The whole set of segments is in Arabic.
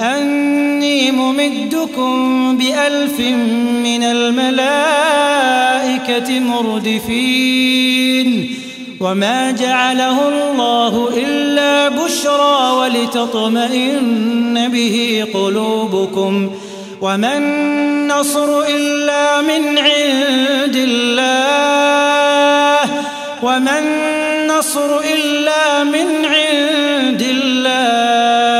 أني ممدكم بألف من الملائكة مردفين. وما جعله الله إلا بشرى ولتطمئن به قلوبكم. وما النصر إلا من عند الله. وما النصر إلا من عند الله.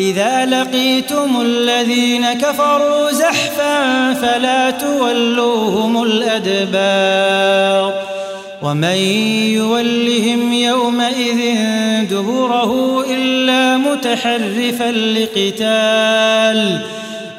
إذا لقيتم الذين كفروا زحفا فلا تولوهم الأدبار ومن يولهم يومئذ دبره إلا متحرفا لقتال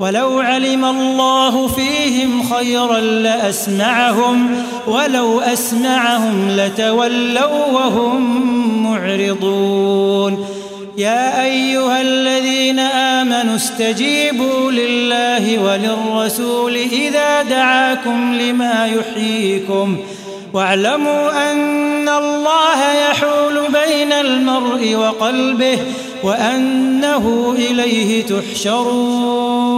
ولو علم الله فيهم خيرا لأسمعهم ولو أسمعهم لتولوا وهم معرضون. يا أيها الذين آمنوا استجيبوا لله وللرسول إذا دعاكم لما يحييكم. واعلموا أن الله يحول بين المرء وقلبه وأنه إليه تحشرون.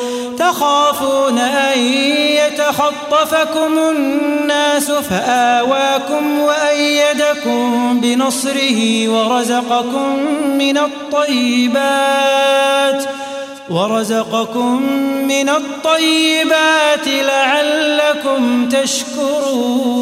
تخافون أن يتخطفكم الناس فآواكم وأيدكم بنصره ورزقكم من الطيبات ورزقكم من الطيبات لعلكم تشكرون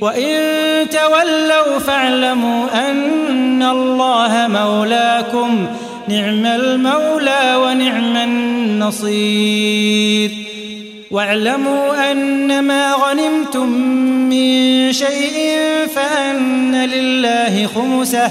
وإن تولوا فاعلموا أن الله مولاكم نعم المولى ونعم النصير. واعلموا أن ما غنمتم من شيء فأن لله خمسه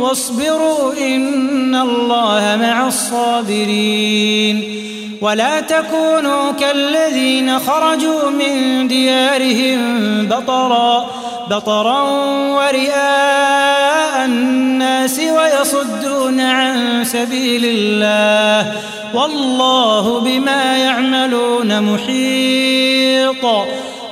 واصبروا إن الله مع الصابرين. ولا تكونوا كالذين خرجوا من ديارهم بطرا بطرا ورئاء الناس ويصدون عن سبيل الله. والله بما يعملون محيط.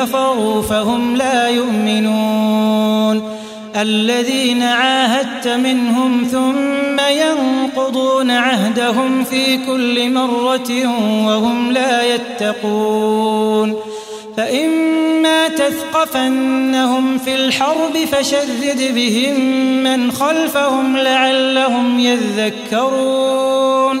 كفروا فهم لا يؤمنون. الذين عاهدت منهم ثم ينقضون عهدهم في كل مرة وهم لا يتقون. فإما تثقفنهم في الحرب فشرد بهم من خلفهم لعلهم يذكرون.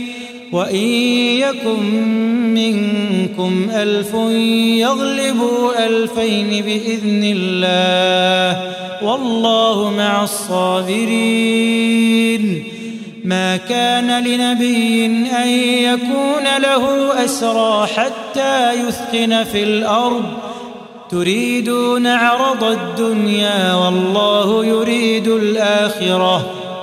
وإن يكن منكم ألف يغلبوا ألفين بإذن الله والله مع الصابرين ما كان لنبي أن يكون له أسرى حتى يثقن في الأرض تريدون عرض الدنيا والله يريد الآخرة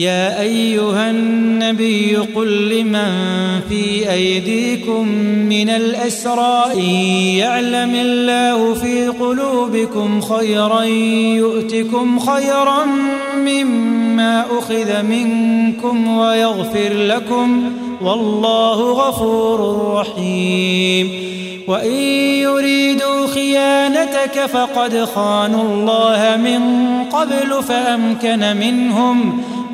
يا أيها النبي قل لمن في أيديكم من الأسرى إن يعلم الله في قلوبكم خيرا يؤتكم خيرا مما أخذ منكم ويغفر لكم والله غفور رحيم. وإن يريدوا خيانتك فقد خانوا الله من قبل فأمكن منهم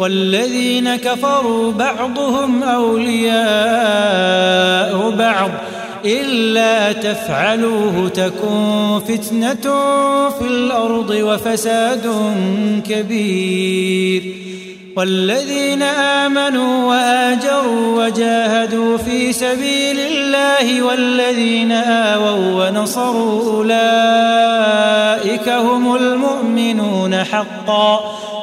والذين كفروا بعضهم أولياء بعض إلا تفعلوه تكن فتنة في الأرض وفساد كبير. والذين آمنوا وآجروا وجاهدوا في سبيل الله والذين آووا ونصروا أولئك هم المؤمنون حقا.